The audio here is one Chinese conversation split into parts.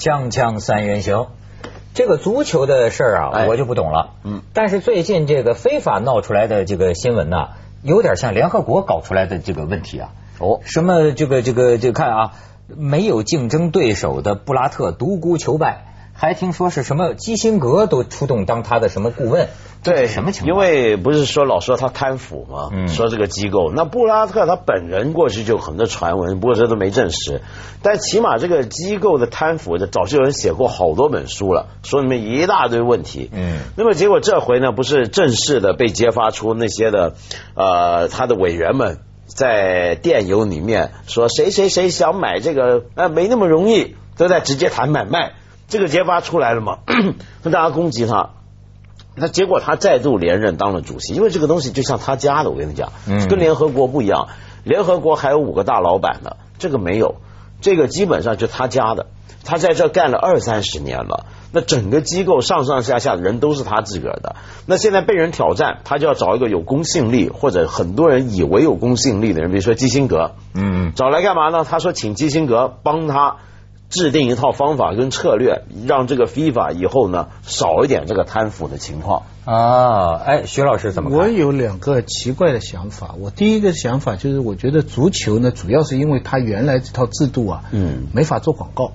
锵锵三人行，这个足球的事儿啊，哎。我就不懂了。嗯，但是最近这个非法闹出来的这个新闻呐、有点像联合国搞出来的这个问题啊。哦，什么这个这个这个看啊，没有竞争对手的布拉特独孤求败，还听说是什么基辛格都出动当他的什么顾问，对，什么情况因？为不是说老说他贪腐吗？嗯说这个机构，那布拉特他本人过去就有很多传闻，不过这都没证实。但起码这个机构的贪腐，这早就有人写过好多本书了，说里面一大堆问题。嗯那么结果这回呢，不是正式的被揭发出那些的呃他的委员们在电邮里面说谁谁谁想买这个，呃没那么容易，都在直接谈买卖。这个揭发出来了嘛？那大家攻击他，那结果他再度连任当了主席，因为这个东西就像他家的，我跟你讲，嗯跟联合国不一样。联合国还有五个大老板呢，这个没有，这个基本上就他家的，他在这干了二三十年了。那整个机构上上下下的人都是他自个儿的。那现在被人挑战，他就要找一个有公信力或者很多人以为有公信力的人，比如说基辛格，嗯找来干嘛呢？他说请基辛格帮他制定一套方法跟策略，让这个 FIFA 以后呢少一点这个贪腐的情况。啊，哎，徐老师怎么看？我有两个奇怪的想法。我第一个想法就是，我觉得足球呢，主要是因为它原来这套制度啊，嗯没法做广告。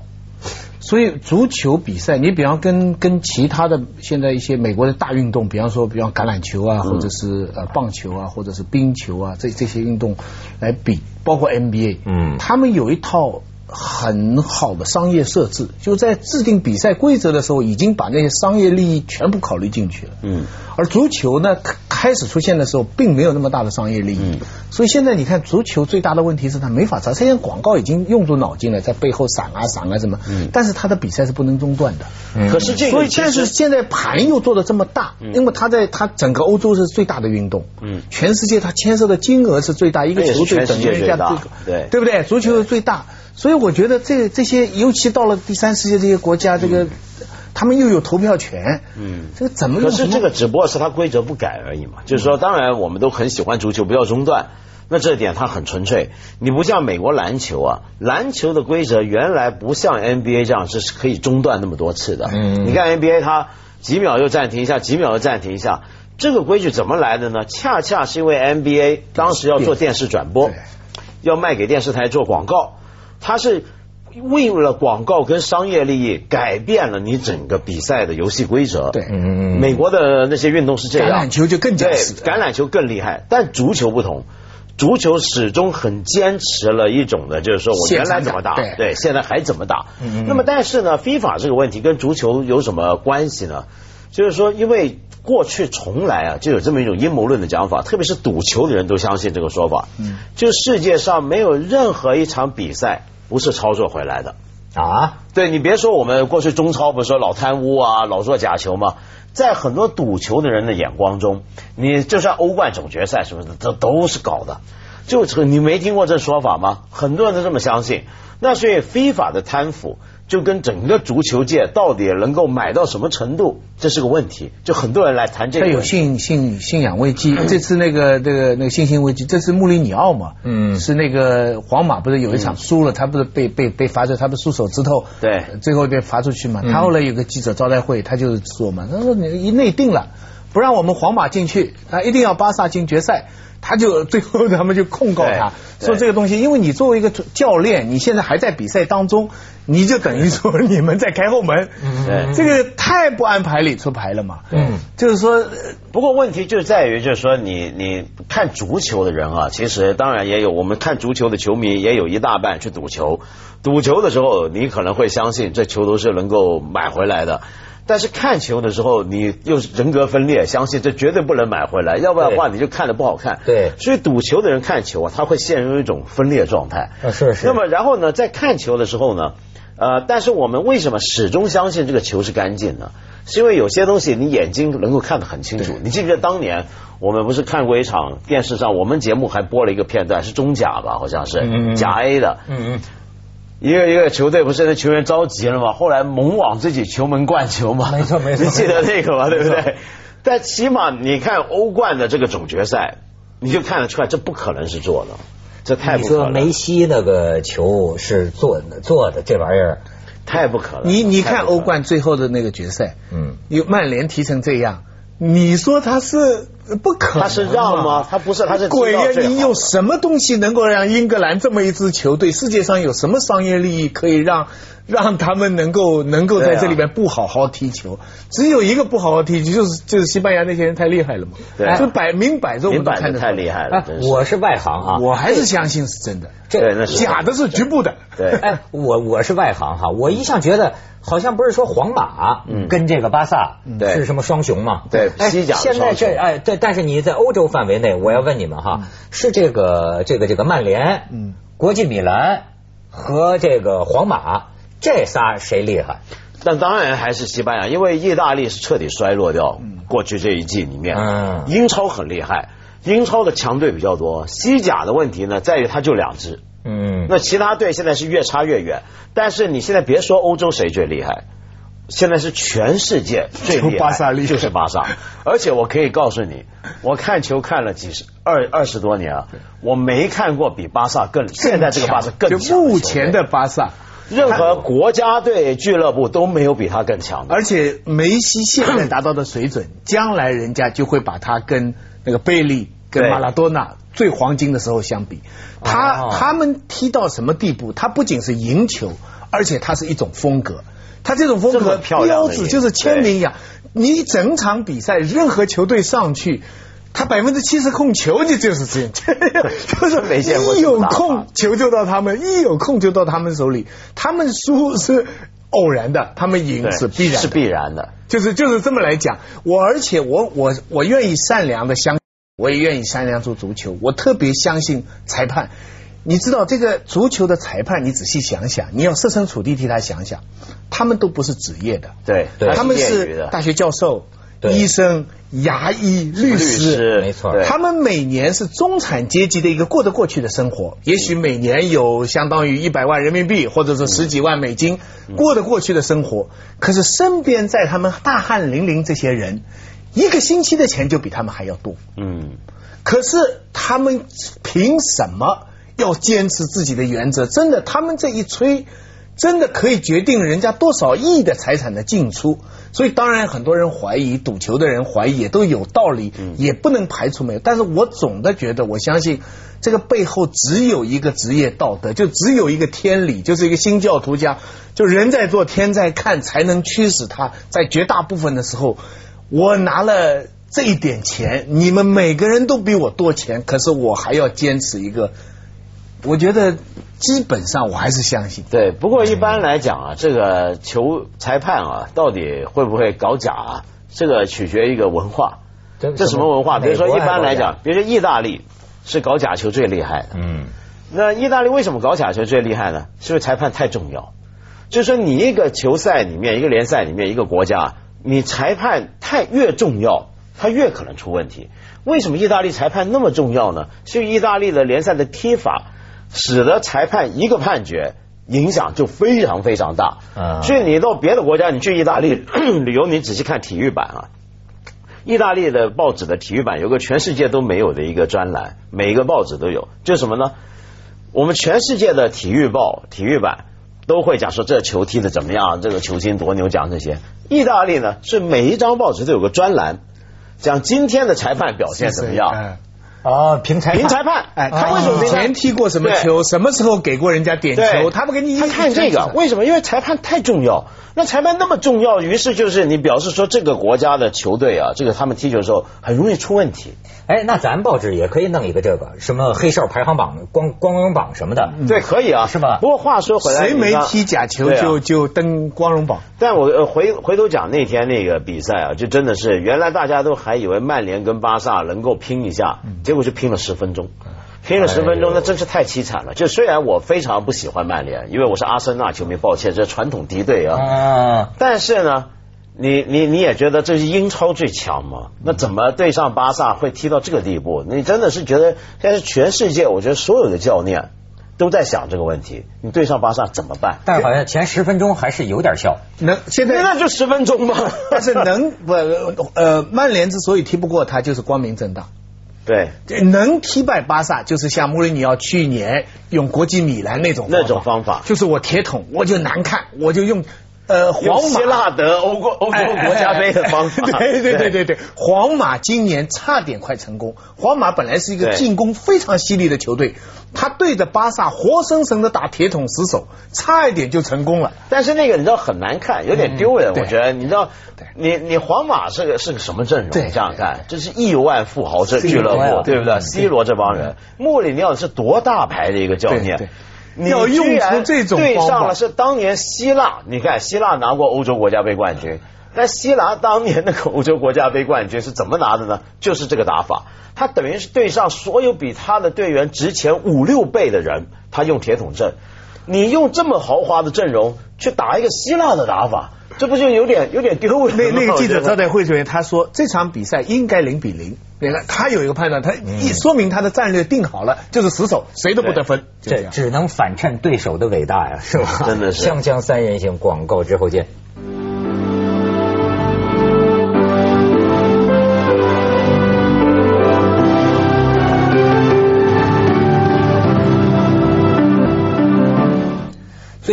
所以足球比赛，你比方跟跟其他的现在一些美国的大运动，比方说比方橄榄球啊，或者是呃棒球啊，或者是冰球啊，这这些运动来比，包括 NBA，嗯他们有一套很好的商业设置，就在制定比赛规则的时候，已经把那些商业利益全部考虑进去了。嗯，而足球呢，开开始出现的时候，并没有那么大的商业利益，嗯。所以现在你看足球最大的问题是它没法砸，现在广告已经用足脑筋了，在背后闪啊闪啊什么，嗯。但是它的比赛是不能中断的。嗯。可是这所以，个其实但是现在盘又做的这么大，因为它在它整个欧洲是最大的运动，嗯。全世界它牵涉的金额是最大，一个球队等于人家最大对。对不对？足球是最大，所以我觉得这这些，尤其到了第三世界这些国家，这个他们又有投票权，嗯这个怎么可是这个只不过是他规则不改而已嘛。就是说，当然我们都很喜欢足球，不要中断。那这点它很纯粹，你不像美国篮球啊，篮球的规则原来不像 NBA 这样是可以中断那么多次的。嗯你看 NBA 它几秒又暂停一下，几秒又暂停一下，这个规矩怎么来的呢？恰恰是因为 NBA 当时要做电视转播，要卖给电视台做广告，它是为了广告跟商业利益改变了你整个比赛的游戏规则。对嗯美国的那些运动是这样，橄榄球就更加对是橄榄球更厉害，但足球不同。足球始终很坚持了一种的，就是说我原来怎么打，对现在还怎么打。那么，但是呢，FIFA 这个问题跟足球有什么关系呢？就是说，因为过去从来啊就有这么一种阴谋论的讲法，特别是赌球的人都相信这个说法。嗯，就世界上没有任何一场比赛不是操作回来的。啊，对你别说我们过去中超不是说老贪污啊，老做假球吗？在很多赌球的人的眼光中，你就算欧冠总决赛什么的，这都是搞的。就这个你没听过这说法吗？很多人都这么相信。那所以非法的贪腐就跟整个足球界到底能够买到什么程度，这是个问题。就很多人来谈这他有个问题。信信信仰危机，这次那个那个那个信心危机，这次穆里尼奥嘛，嗯是那个皇马不是有一场输了，他不是被被被罚出，他不是输手指头，对最后被罚出去嘛。嗯他后来有个记者招待会，他就说嘛，他说你一内定了，不让我们皇马进去，他一定要巴萨进决赛。他就最后他们就控告他说这个东西，因为你作为一个教练，你现在还在比赛当中，你就等于说你们在开后门，对这个太不按牌理出牌了嘛。嗯就是说，呃不过问题就在于，就是说你你看足球的人啊，其实当然也有我们看足球的球迷，也有一大半去赌球。赌球的时候，你可能会相信这球都是能够买回来的。但是看球的时候，你又是人格分裂，相信这绝对不能买回来，要不然的话你就看的不好看。对所以赌球的人看球啊，他会陷入一种分裂状态。啊是是那么然后呢，在看球的时候呢，呃，但是我们为什么始终相信这个球是干净的？是因为有些东西你眼睛能够看得很清楚。你记不记得当年我们不是看过一场电视上，我们节目还播了一个片段，是中甲吧，好像是、甲 A 的，嗯嗯，一个一个球队不是那球员着急了吗？后来猛往自己球门灌球嘛，没错没错 你记得那个吗？对不对？但起码你看欧冠的这个总决赛，你就看得出来，这不可能是做的，这太不可能。说梅西那个球是做的做的这玩意儿，太不可能。你你看欧冠最后的那个决赛，嗯，有曼联踢成这样，你说他是不可能他是让吗？他不是他是鬼呀你有什么东西能够让英格兰这么一支球队？世界上有什么商业利益可以让让他们能够能够在这里边不好好踢球？只有一个不好好踢球，就是就是西班牙那些人太厉害了嘛，对。就摆明摆着我们看得出来。太厉害了。我是外行啊，我还是相信是真的，这对那是。假的是局部的。对，哎，我我是外行哈，我一向觉得好像不是说皇马嗯。跟这个巴萨对。是什么双雄嘛？对哎西甲的现在双雄。这哎对，但是你在欧洲范围内，我要问你们哈，是这个这个这个曼联、嗯国际米兰和这个皇马这仨谁厉害？但当然还是西班牙，因为意大利是彻底衰落掉。过去这一季里面，嗯英超很厉害，英超的强队比较多。西甲的问题呢，在于它就两支，嗯，那其他队现在是越差越远。但是你现在别说欧洲谁最厉害，现在是全世界最厉害，就巴萨厉害就是巴萨。而且我可以告诉你，我看球看了几十二二十多年啊，我没看过比巴萨更现在这个巴萨更强就目前的的巴萨。任何国家队俱乐部都没有比他更强的。而且梅西现在达到的水准，将来人家就会把他跟那个贝利、跟对马拉多纳最黄金的时候相比。他哦他们踢到什么地步？他不仅是赢球，而且他是一种风格。他这种风格标志就是签名一样，你整场比赛任何球队上去。他百分之七十控球，你就是这样，就是没见过一有空球就到他们，一有空就到他们手里。他们输是偶然的，他们赢是必然是必然的。就是就是这么来讲，我而且我我我愿意善良的相，我也愿意商量做足球，我特别相信裁判。你知道这个足球的裁判，你仔细想想，你要设身处地替他想想，他们都不是职业的，对，对。他们是大学教授、医生、牙医、律律师。没错。他们每年是中产阶级的一个过得过去的生活，也许每年有相当于一百万人民币，或者是十几万美金，过得过去的生活。可是身边在他们大汗淋漓这些人，一个星期的钱就比他们还要多。嗯，可是他们凭什么要坚持自己的原则？真的，他们这一吹，真的可以决定人家多少亿的财产的进出。所以，当然很多人怀疑，赌球的人怀疑也都有道理，也不能排除没有。但是我总的觉得，我相信这个背后只有一个职业道德，就只有一个天理，就是一个新教徒家，就人在做，天在看，才能驱使他在绝大部分的时候，我拿了这一点钱，你们每个人都比我多钱，可是我还要坚持一个，我觉得基本上我还是相信。对。不过一般来讲啊，这个球裁判啊，到底会不会搞假啊？这个取决于一个文化。这这什么文化？比如说一般来，讲，比如说意大利是搞假球最厉害的。嗯，那意大利为什么搞假球最厉害呢？是因为裁判太重要。就是说，你一个球赛里面，一个联赛里面，一个国家，你裁判太越重要，他越可能出问题。为什么意大利裁判那么重要呢？是因为意大利的联赛的踢法，使得裁判一个判决影响就非常非常大。啊所以你到别的国家，你去意大利 旅游，你仔细看体育版啊。意大利的报纸的体育版有个全世界都没有的一个专栏，每一个报纸都有，就是什么呢？我们全世界的体育报、体育版都会讲说这球踢的怎么样，这个球星多牛讲这些。意大利呢是每一张报纸都有个专栏，讲今天的裁判表现怎么样。哎哦，评裁评裁判，哎，他为什么评裁前踢过什么球？什么时候给过人家点球？他不给你一他看这个，为什么？因为裁判太重要。那裁判那么重要，于是就是你表示说这个国家的球队啊，这个他们踢球的时候很容易出问题。哎，那咱报纸也可以弄一个这个什么黑哨排行榜、光光荣榜什么的。对，可以啊，是吧不过话说回来，谁没踢假球就就登光荣榜。但我呃回回头讲那天那个比赛啊，就真的是原来大家都还以为曼联跟巴萨能够拼一下，结果就拼了十分钟。拼了十分钟，那真是太凄惨了。就虽然我非常不喜欢曼联，因为我是阿森纳球迷，抱歉，这传统敌对啊。啊，但是呢，你你你也觉得这是英超最强吗？那怎么对上巴萨会踢到这个地步？你真的是觉得现在全世界，我觉得所有的教练都在想这个问题。你对上巴萨怎么办？但是好像前十分钟还是有点效。能现在那就十分钟嘛。但是能不呃，曼联之所以踢不过他，就是光明正大。对，能踢败巴萨，就是像穆里尼奥去年用国际米兰那种那种方法，就是我铁桶，我就难看，我就用。呃，皇马希腊得欧国欧洲国家杯的方法，对对对对对，皇马今年差点快成功。皇马本来是一个进攻非常犀利的球队，他对着巴萨活生生的打铁桶死守，差一点就成功了。但是那个你知道很难看，有点丢人。我觉得你知道，你你皇马是个是个什么阵容？你这样看，这是亿万富豪这俱乐部，对不对？C 罗这帮人，穆里尼奥是多大牌的一个教练。要用出这种对上了是当年希腊，你看希腊拿过欧洲国家杯冠军，但希腊当年那个欧洲国家杯冠军是怎么拿的呢？就是这个打法，他等于是对上所有比他的队员值钱五六倍的人，他用铁桶阵，你用这么豪华的阵容去打一个希腊的打法。这不就有点有点丢那那个记者招待会上面他说这场比赛应该零比零，你看他有一个判断，他一说明他的战略定好了，就是死守，谁都不得分。这只能反衬对手的伟大呀，是吧？真的是。锵锵三人行广告之后见。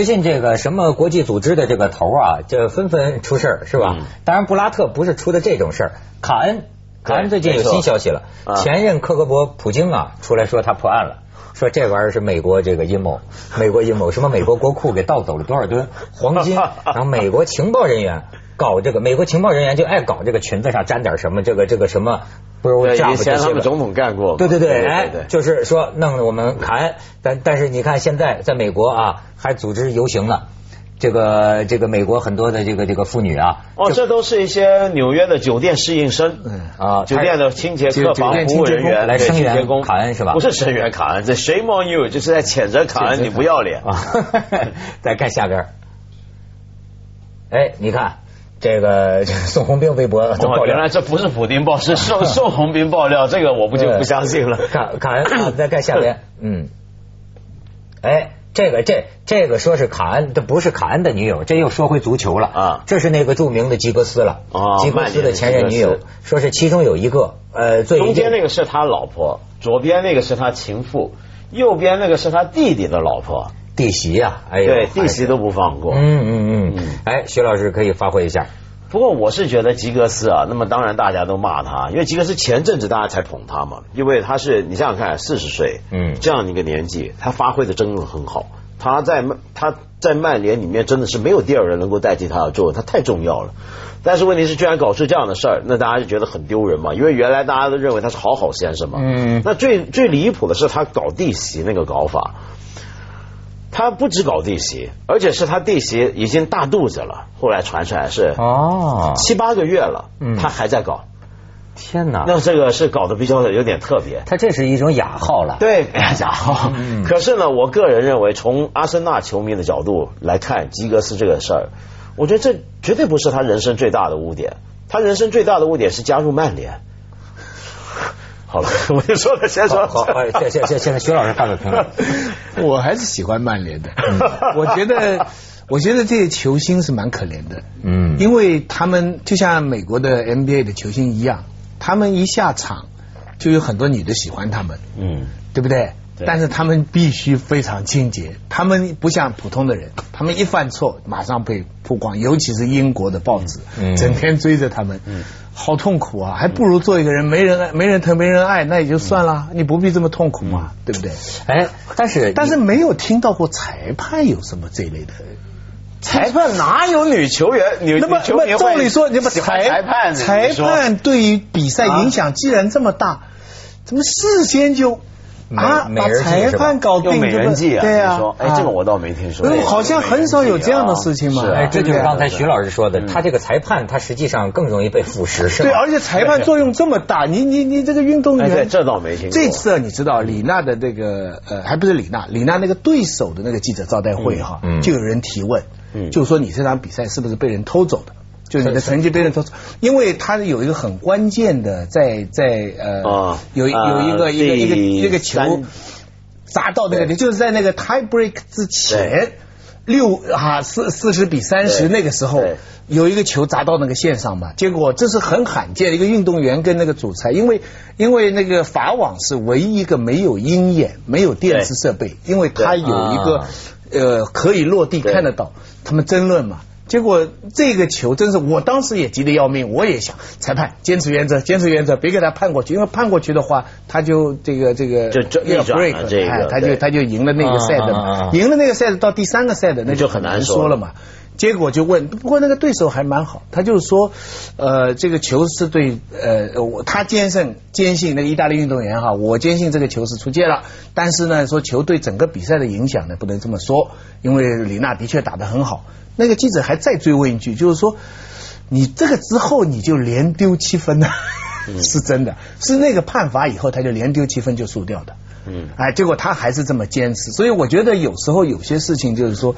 最近这个什么国际组织的这个头啊，就纷纷出事儿，是吧？当然布拉特不是出的这种事儿，卡恩，卡恩最近有新消息了，前任克格勃普京啊出来说他破案了，说这玩意儿是美国这个阴谋，美国阴谋，什么美国国库给盗走了多少吨黄金，然后美国情报人员搞这个，美国情报人员就爱搞这个裙子上沾点什么，这个这个什么。不是我以前他们总统干过，对对对，哎，就是说弄我们卡恩，但但是你看现在在美国啊，还组织游行呢。这个这个美国很多的这个这个妇女啊，哦，这都是一些纽约的酒店侍应生，啊，酒店的清洁客房服务人员来声援卡恩是吧？不是声援卡恩，这 shame on you，就是在谴责卡恩，你不要脸啊！再看下边，哎，你看。这个宋鸿兵微博哦，原来这不是普丁爆，是宋 宋鸿兵爆料，这个我不就不相信了。卡卡恩再看下边，嗯，哎，这个这这个说是卡恩，这不是卡恩的女友，这又说回足球了啊。这是那个著名的吉格斯了，吉格斯的前任女友，说是其中有一个，呃，中间那个是他老婆，左边那个是他情妇，右边那个是他弟弟的老婆。弟媳呀，哎，对，弟媳都不放过。嗯嗯嗯，哎，徐老师可以发挥一下。不过我是觉得吉格斯啊，那么当然大家都骂他，因为吉格斯前阵子大家才捧他嘛，因为他是你想想看，四十岁，嗯，这样一个年纪，他发挥的真的很好。他在他在曼联里面真的是没有第二人能够代替他的作用，他太重要了。但是问题是，居然搞出这样的事儿，那大家就觉得很丢人嘛。因为原来大家都认为他是好好先生嘛。嗯。那最最离谱的是他搞弟媳那个搞法。他不止搞弟媳，而且是他弟媳已经大肚子了。后来传出来是哦七八个月了，他还在搞。天哪！那这个是搞得比较有点特别。他这是一种雅号了。对，雅号。可是呢，我个人认为，从阿森纳球迷的角度来看，吉格斯这个事儿，我觉得这绝对不是他人生最大的污点。他人生最大的污点是加入曼联。好了，我就说了，先说。好，现现现现在徐老师发表评论。我还是喜欢曼联的。我觉得，我觉得这些球星是蛮可怜的。嗯，因为他们就像美国的 NBA 的球星一样，他们一下场就有很多女的喜欢他们。嗯，对不对？但是他们必须非常清洁，他们不像普通的人，他们一犯错马上被曝光，尤其是英国的报纸，整天追着他们，好痛苦啊！还不如做一个人，没人爱，没人疼，没人爱，那也就算了，你不必这么痛苦嘛，对不对？哎，但是但是没有听到过裁判有什么这类的，裁判哪有女球员？女那么那么照理说，你们裁判裁判对于比赛影响既然这么大，怎么事先就？啊，把裁判搞定，美人计啊！对啊，哎，这个我倒没听说。好像很少有这样的事情嘛。哎，这就是刚才徐老师说的，他这个裁判他实际上更容易被腐蚀，是对，而且裁判作用这么大，你你你这个运动员，这倒没听。这次你知道李娜的那个呃，还不是李娜，李娜那个对手的那个记者招待会哈，就有人提问，就说你这场比赛是不是被人偷走的？就是你的成绩被人偷走，因为他有一个很关键的，在在呃，有有一个一个一个一个球。砸到那个，就是在那个 tie break 之前，六啊四四十比三十那个时候有一个球砸到那个线上嘛，结果这是很罕见的一个运动员跟那个主裁，因为因为那个法网是唯一一个没有鹰眼、没有电视设备，因为它有一个呃可以落地看得到，他们争论嘛。结果这个球真是，我当时也急得要命，我也想裁判坚持原则，坚持原则，别给他判过去，因为判过去的话，他就这个这个就要 break，哎，他就他就赢了那个赛的嘛，赢了那个赛的到第三个赛的那就很难说了嘛。结果就问，不过那个对手还蛮好，他就是说，呃，这个球是对，呃，我他坚信坚信那个意大利运动员哈，我坚信这个球是出界了，但是呢，说球对整个比赛的影响呢，不能这么说，因为李娜的确打得很好。那个记者还再追问一句，就是说，你这个之后你就连丢七分呢？是真的，是那个判罚以后他就连丢七分就输掉的。嗯，哎，结果他还是这么坚持，所以我觉得有时候有些事情就是说，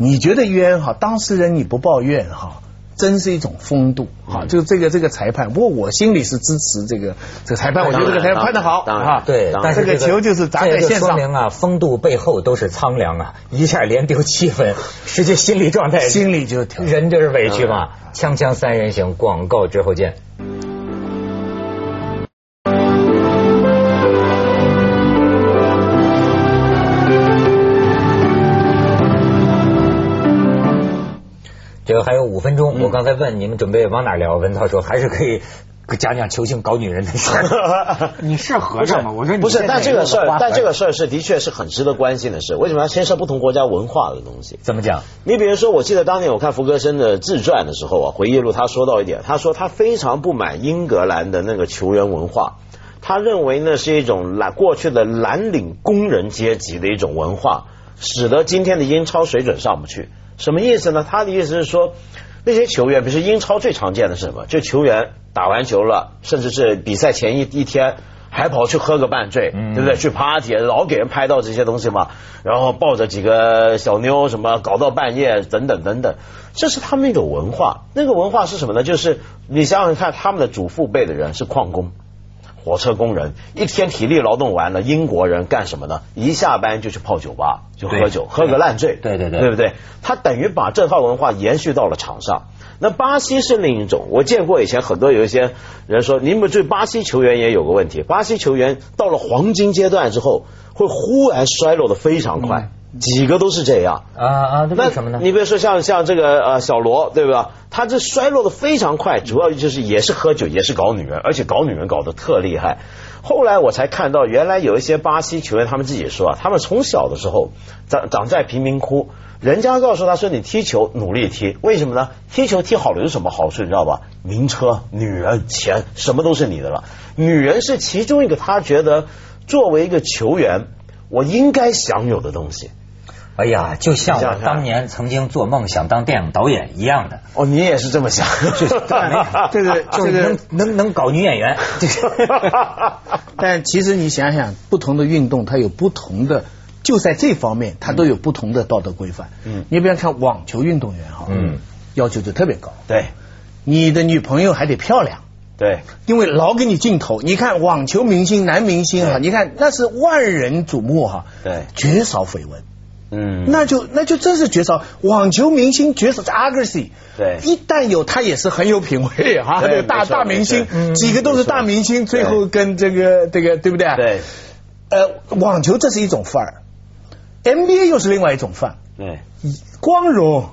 你觉得冤哈，当事人你不抱怨哈。真是一种风度，哈，就这个这个裁判。不过我心里是支持这个这个裁判，我觉得这个裁判判的好，啊，对。但是这个球就是砸在线上，说明啊，风度背后都是苍凉啊，一下连丢七分，实际心理状态，心里就人就是委屈嘛。锵锵三人行，广告之后见。个还有五分钟，我刚才问你们准备往哪聊，文涛说还是可以 讲讲球星搞女人的事。你是和尚吗？我说不是，但这个事儿，但这个事儿是的确是很值得关心的事。为什么要牵涉不同国家文化的东西？怎么讲？你比如说，我记得当年我看福格森的自传的时候啊，回忆录他说到一点，他说他非常不满英格兰的那个球员文化，他认为那是一种蓝过去的蓝领工人阶级的一种文化，使得今天的英超水准上不去。什么意思呢？他的意思是说，那些球员，比如说英超最常见的是什么？就球员打完球了，甚至是比赛前一一天还跑去喝个半醉，对不对？去 party，老给人拍到这些东西嘛。然后抱着几个小妞，什么搞到半夜，等等等等，这是他们一种文化。那个文化是什么呢？就是你想想看，他们的祖父辈的人是矿工。火车工人一天体力劳动完了，英国人干什么呢？一下班就去泡酒吧，就喝酒，喝个烂醉。对对对，对不对？他等于把这套文化延续到了场上。那巴西是另一种，我见过以前很多有一些人说，你们对巴西球员也有个问题，巴西球员到了黄金阶段之后，会忽然衰落的非常快。几个都是这样啊啊！那为什么呢？你比如说像像这个呃小罗，对吧？他这衰落的非常快，主要就是也是喝酒，也是搞女人，而且搞女人搞得特厉害。后来我才看到，原来有一些巴西球员，他们自己说啊，他们从小的时候长长在贫民窟，人家告诉他说，你踢球努力踢，为什么呢？踢球踢好了有什么好处？你知道吧？名车、女人、钱，什么都是你的了。女人是其中一个，他觉得作为一个球员，我应该享有的东西。哎呀，就像我当年曾经做梦想当电影导演一样的。哦，你也是这么想？对对就是能能能搞女演员。但其实你想想，不同的运动它有不同的，就在这方面它都有不同的道德规范。嗯，你比方看网球运动员哈，嗯，要求就特别高。对，你的女朋友还得漂亮。对，因为老给你镜头。你看网球明星男明星哈，你看那是万人瞩目哈。对，绝少绯闻。嗯，那就那就真是绝招，网球明星绝招 e i 对，一旦有他也是很有品味哈，这个大大明星，几个都是大明星，最后跟这个这个对不对？对，呃，网球这是一种范儿，NBA 又是另外一种范。对，光荣，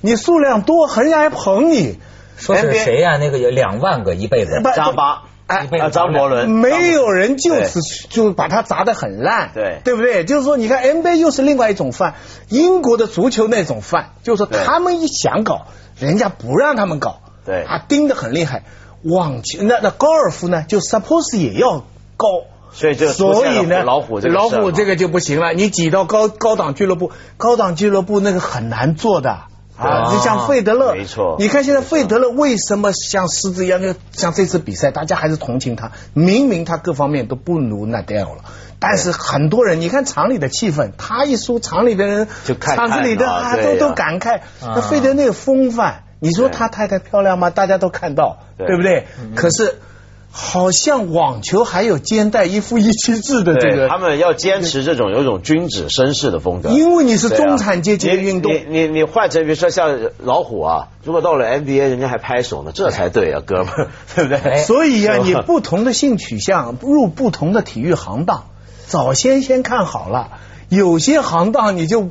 你数量多，人家还捧你。说是谁呀？那个有两万个一辈子，张巴。哎，张伯伦，没有人就此就把他砸得很烂，对，对不对？就是说，你看 NBA 又是另外一种饭，英国的足球那种饭，就是说他们一想搞，人家不让他们搞，对，啊，盯得很厉害。网球那那高尔夫呢，就 suppose 也要高，所以就所以呢，老虎老虎这个就不行了，你挤到高高档俱乐部，高档俱乐部那个很难做的。啊，你像费德勒，没错。你看现在费德勒为什么像狮子一样？就像这次比赛，大家还是同情他。明明他各方面都不如纳达尔了，但是很多人，你看厂里的气氛，他一输，厂里的人就厂子里的啊都都感慨。那费德那个风范，你说他太太漂亮吗？大家都看到，对不对？可是好像网球还有肩带一夫一妻制的这个，他们要坚持这种有种君子绅士的风格。因为你是中产阶级的运动，你你你换成比如说像老虎啊，如果到了 NBA，人家还拍手呢，这才对啊，哥们儿，对不对？所以呀，你不同的性取向入不同的体育行当，早先先看好了，有些行当你就。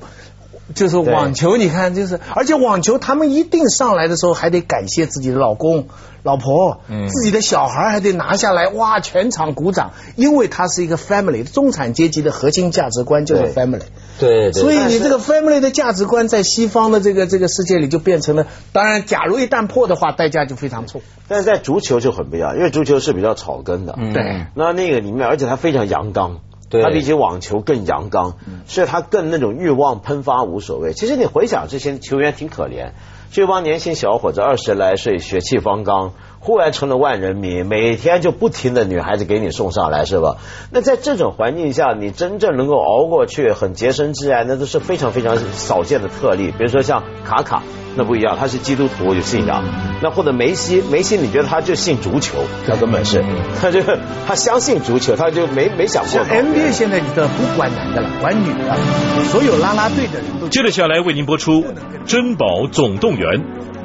就是网球，你看，就是而且网球，他们一定上来的时候还得感谢自己的老公、老婆，自己的小孩还得拿下来，哇，全场鼓掌，因为它是一个 family，中产阶级的核心价值观就是 family。对，所以你这个 family 的价值观在西方的这个这个世界里就变成了，当然，假如一旦破的话，代价就非常重。但是在足球就很不一样，因为足球是比较草根的，对，那那个里面，而且它非常阳刚。他比起网球更阳刚，所以他更那种欲望喷发无所谓。其实你回想这些球员挺可怜，这帮年轻小伙子二十来岁血气方刚，忽然成了万人迷，每天就不停的女孩子给你送上来，是吧？那在这种环境下，你真正能够熬过去，很洁身自爱，那都是非常非常少见的特例。比如说像卡卡。那不一样，他是基督徒有信仰。那或者梅西，梅西你觉得他就信足球，他根本是，他就他相信足球，他就没没想过。NBA 现在你的不管男的了，管女的，所有拉拉队的人都。接着下来为您播出《珍宝总动员》。员。